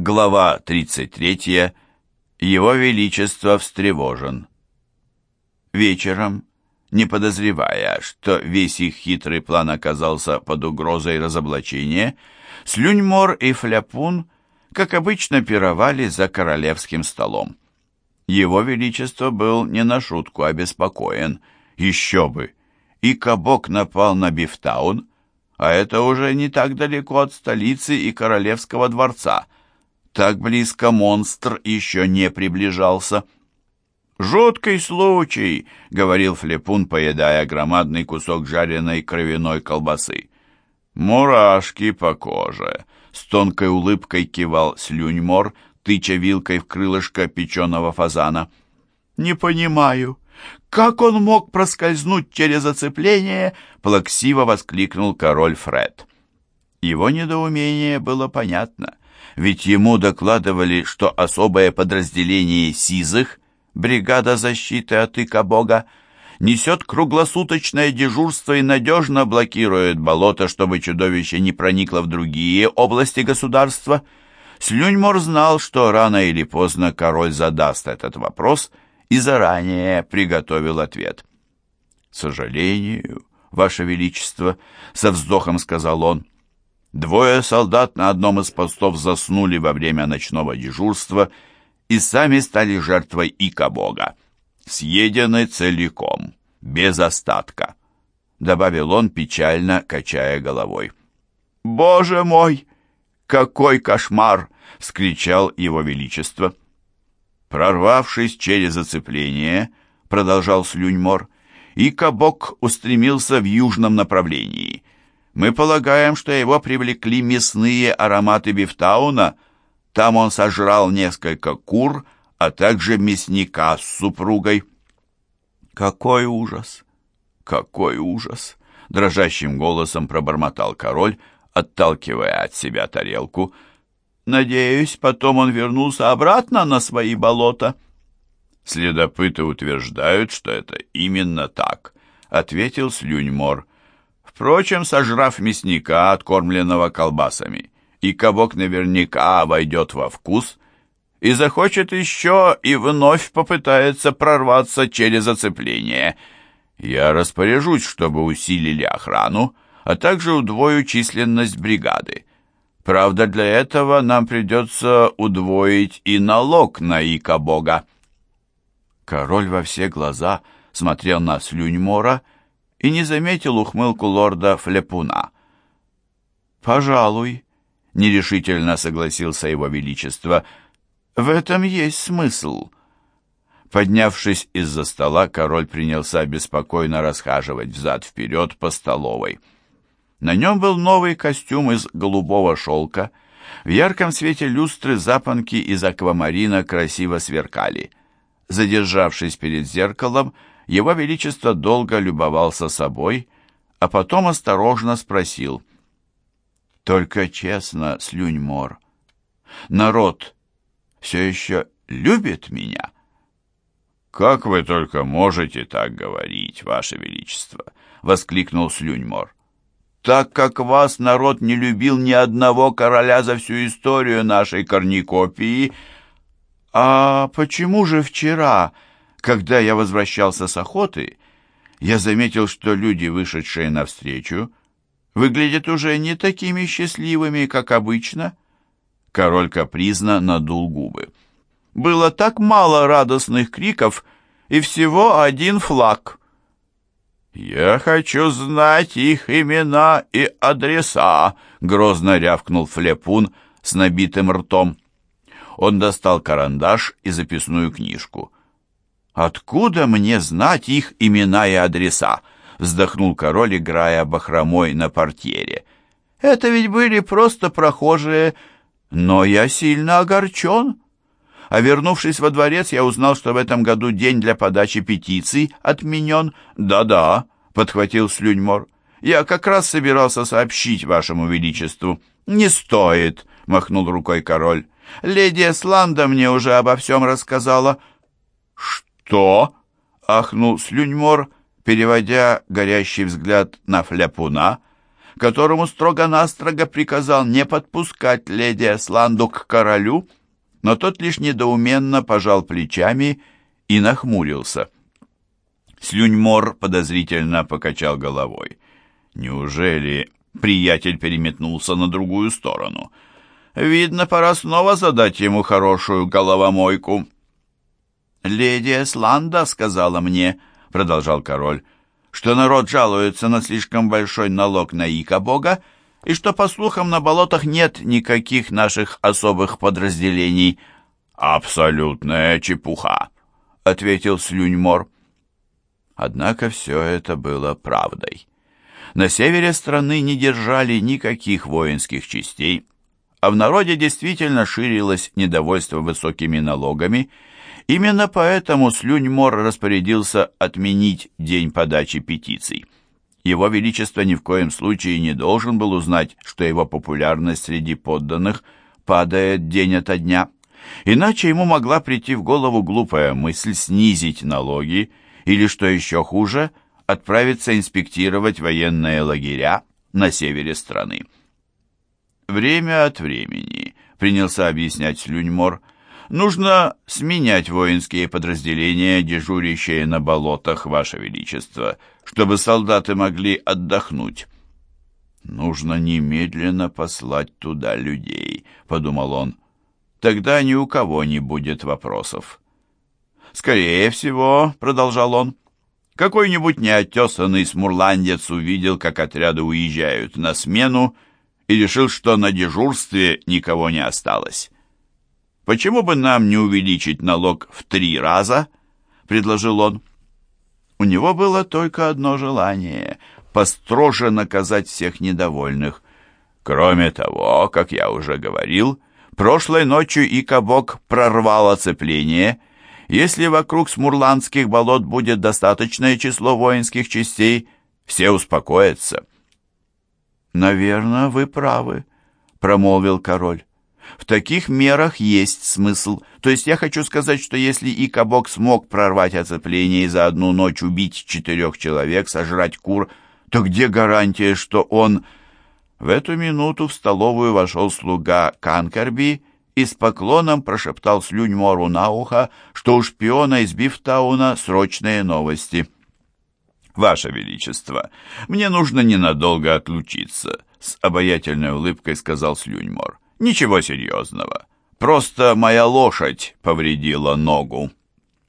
Глава 33. Его Величество встревожен. Вечером, не подозревая, что весь их хитрый план оказался под угрозой разоблачения, Слюньмор и Фляпун, как обычно, пировали за королевским столом. Его Величество был не на шутку обеспокоен, еще бы, и Кабок напал на Бифтаун, а это уже не так далеко от столицы и королевского дворца — так близко монстр еще не приближался. «Жуткий случай», — говорил Флепун, поедая громадный кусок жареной кровяной колбасы. «Мурашки по коже», — с тонкой улыбкой кивал слюньмор, тыча вилкой в крылышко печеного фазана. «Не понимаю, как он мог проскользнуть через оцепление?» — плаксиво воскликнул король Фред. Его недоумение было понятно ведь ему докладывали, что особое подразделение СИЗых, бригада защиты от Ика-Бога, несет круглосуточное дежурство и надежно блокирует болото, чтобы чудовище не проникло в другие области государства. Слюньмор знал, что рано или поздно король задаст этот вопрос и заранее приготовил ответ. «К сожалению, Ваше Величество», — со вздохом сказал он, — Двое солдат на одном из постов заснули во время ночного дежурства и сами стали жертвой Ика-бога. Съедены целиком, без остатка, добавил он, печально качая головой. «Боже мой! Какой кошмар!» — скричал его величество. Прорвавшись через оцепление, продолжал Слюньмор, Ика-бог устремился в южном направлении — мы полагаем, что его привлекли мясные ароматы Бифтауна. Там он сожрал несколько кур, а также мясника с супругой. Какой ужас! Какой ужас! Дрожащим голосом пробормотал король, отталкивая от себя тарелку. Надеюсь, потом он вернулся обратно на свои болота. Следопыты утверждают, что это именно так, ответил Слюньмор. Впрочем, сожрав мясника, откормленного колбасами, и кабок наверняка войдет во вкус и захочет еще и вновь попытается прорваться через оцепление. Я распоряжусь, чтобы усилили охрану, а также удвою численность бригады. Правда, для этого нам придется удвоить и налог на Ика-бога. Король во все глаза смотрел на Слюньмора и не заметил ухмылку лорда Флепуна. «Пожалуй», — нерешительно согласился его величество, — «в этом есть смысл». Поднявшись из-за стола, король принялся беспокойно расхаживать взад-вперед по столовой. На нем был новый костюм из голубого шелка. В ярком свете люстры запонки из аквамарина красиво сверкали. Задержавшись перед зеркалом, его Величество долго любовался собой, а потом осторожно спросил. «Только честно, Слюньмор, народ все еще любит меня?» «Как вы только можете так говорить, Ваше Величество!» — воскликнул Слюньмор. «Так как вас народ не любил ни одного короля за всю историю нашей корникопии...» «А почему же вчера...» Когда я возвращался с охоты, я заметил, что люди, вышедшие навстречу, выглядят уже не такими счастливыми, как обычно. Король капризно надул губы. Было так мало радостных криков и всего один флаг. «Я хочу знать их имена и адреса», — грозно рявкнул Флепун с набитым ртом. Он достал карандаш и записную книжку. «Откуда мне знать их имена и адреса?» — вздохнул король, играя бахромой на портьере. «Это ведь были просто прохожие, но я сильно огорчен». А вернувшись во дворец, я узнал, что в этом году день для подачи петиций отменен. «Да-да», — подхватил Слюньмор, — «я как раз собирался сообщить вашему величеству». «Не стоит», — махнул рукой король. «Леди Эсланда мне уже обо всем рассказала». «Что?» «Что?» — ахнул Слюньмор, переводя горящий взгляд на Фляпуна, которому строго-настрого приказал не подпускать леди Эсланду к королю, но тот лишь недоуменно пожал плечами и нахмурился. Слюньмор подозрительно покачал головой. Неужели приятель переметнулся на другую сторону? Видно, пора снова задать ему хорошую головомойку. «Леди Эсланда сказала мне», — продолжал король, «что народ жалуется на слишком большой налог на Ика-бога, и что, по слухам, на болотах нет никаких наших особых подразделений». «Абсолютная чепуха», — ответил Слюньмор. Однако все это было правдой. На севере страны не держали никаких воинских частей, а в народе действительно ширилось недовольство высокими налогами. Именно поэтому Слюньмор распорядился отменить день подачи петиций. Его Величество ни в коем случае не должен был узнать, что его популярность среди подданных падает день ото дня. Иначе ему могла прийти в голову глупая мысль снизить налоги или, что еще хуже, отправиться инспектировать военные лагеря на севере страны. Время от времени, принялся объяснять Слюньмор, нужно сменять воинские подразделения, дежурящие на болотах, Ваше Величество, чтобы солдаты могли отдохнуть. «Нужно немедленно послать туда людей», — подумал он. «Тогда ни у кого не будет вопросов». «Скорее всего», — продолжал он, — «какой-нибудь неотесанный смурландец увидел, как отряды уезжают на смену, и решил, что на дежурстве никого не осталось. «Почему бы нам не увеличить налог в три раза?» — предложил он. У него было только одно желание — построже наказать всех недовольных. Кроме того, как я уже говорил, прошлой ночью и кабок прорвал оцепление — если вокруг смурландских болот будет достаточное число воинских частей, все успокоятся. «Наверное, вы правы», — промолвил король. «В таких мерах есть смысл. То есть я хочу сказать, что если и Кабок смог прорвать оцепление и за одну ночь убить четырех человек, сожрать кур, то где гарантия, что он...» В эту минуту в столовую вошел слуга Канкерби и с поклоном прошептал Слюньмору на ухо, что у шпиона из Бифтауна срочные новости. «Ваше Величество, мне нужно ненадолго отлучиться», — с обаятельной улыбкой сказал Слюньмор. «Ничего серьезного. Просто моя лошадь повредила ногу».